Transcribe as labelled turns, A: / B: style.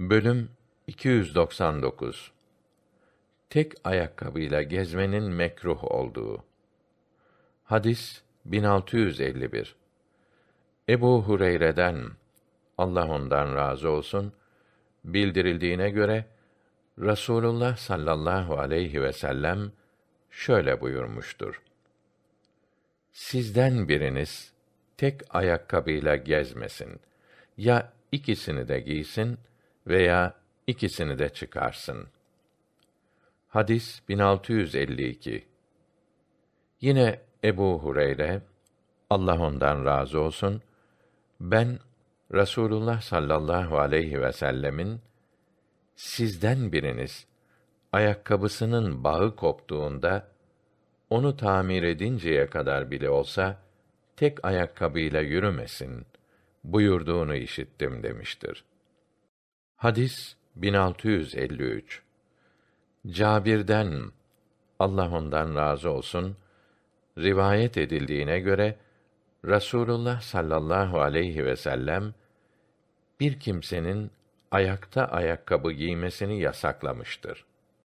A: Bölüm 299 Tek ayakkabıyla gezmenin mekruh olduğu. Hadis 1651. Ebu Hureyre'den Allah ondan razı olsun bildirildiğine göre Rasulullah sallallahu aleyhi ve sellem şöyle buyurmuştur. Sizden biriniz tek ayakkabıyla gezmesin. Ya ikisini de giysin veya ikisini de çıkarsın. Hadis 1652. Yine Ebu Hureyre Allah ondan razı olsun ben Rasulullah sallallahu aleyhi ve sellemin sizden biriniz ayakkabısının bağı koptuğunda onu tamir edinceye kadar bile olsa tek ayakkabıyla yürümesin buyurduğunu işittim demiştir. Hadis 1653. Cabir'den Allah ondan razı olsun rivayet edildiğine göre Rasulullah sallallahu aleyhi ve sellem bir kimsenin ayakta ayakkabı giymesini yasaklamıştır.